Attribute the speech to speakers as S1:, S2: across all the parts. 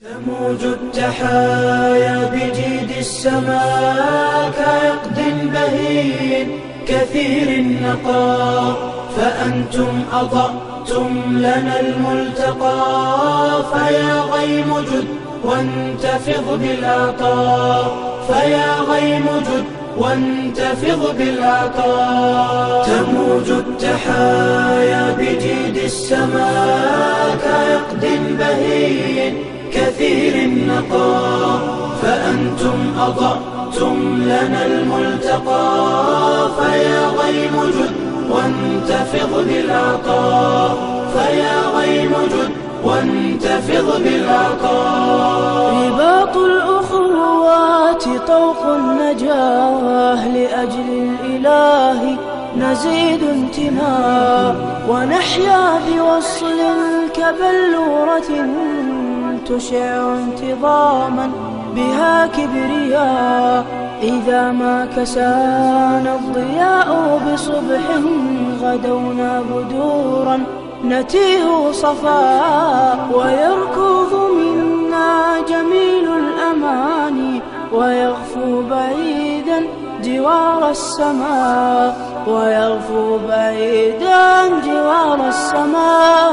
S1: تموج التحايا بجيد السماء كعقد بهين كثير النقاء فأنتم أضأتم لنا الملتقى. فيا غيم جد وانتفض بالعطاء. فيا غيم جد وانتفض بالعطاء. تموج التحايا بجيد السماء كثير النقاء فأنتم أضأتم لنا الملتقى. فيا غيم جد وانتفض بالعطاء. فيا غيم جد وانتفض بالعطاء.
S2: رباط الأخوات طوق النجاة لأجل الإله نزيد انتماء. ونحيا بوصل كبلورة تشع انتظاما بها كبرياء إذا ما كسانا الضياء بصبح غدونا بدورا نتيه صفاء ويركض منا جميل الأماني ويغفو بعيدا جوار السماء ويغفو بعيدا جوار السماء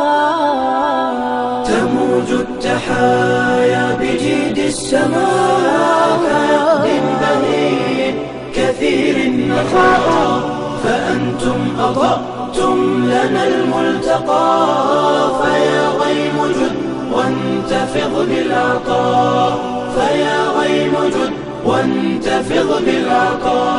S1: تموج التحايا بجيد السماء كعقد بهين كثير النقاء فأنتم أضأتم لنا الملتقى. فيا غيم جد وانتفض بالعطاء. فيا غيم جد وانتفض بالعطاء.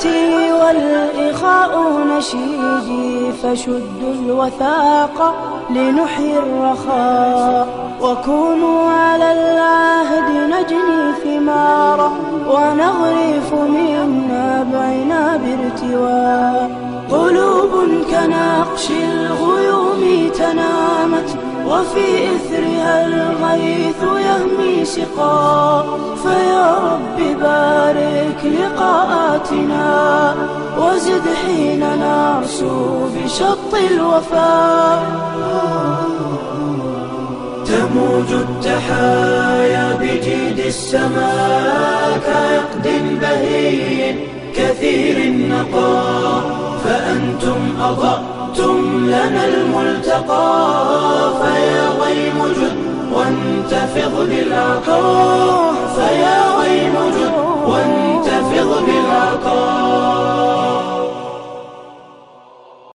S2: صحبتي والإخاء نشيدي فشدوا الوثاق لنحيي الرخاء وكونوا على العهد نجني ثمارا ونغرف من نابعنا بارتواء. قلوب كنقش الغيوم تنامت وفي إثرها الغيث يهمي سقا لقاءاتنا وزد حين نرسو بشط الوفاء.
S1: تموج التحايا بجيد السماء كعقد بهين كثير النقاء فأنتم أضأتم لنا الملتقى. فيا غيم جد وانتفض بالعطاء فيا غيم جد وانتفض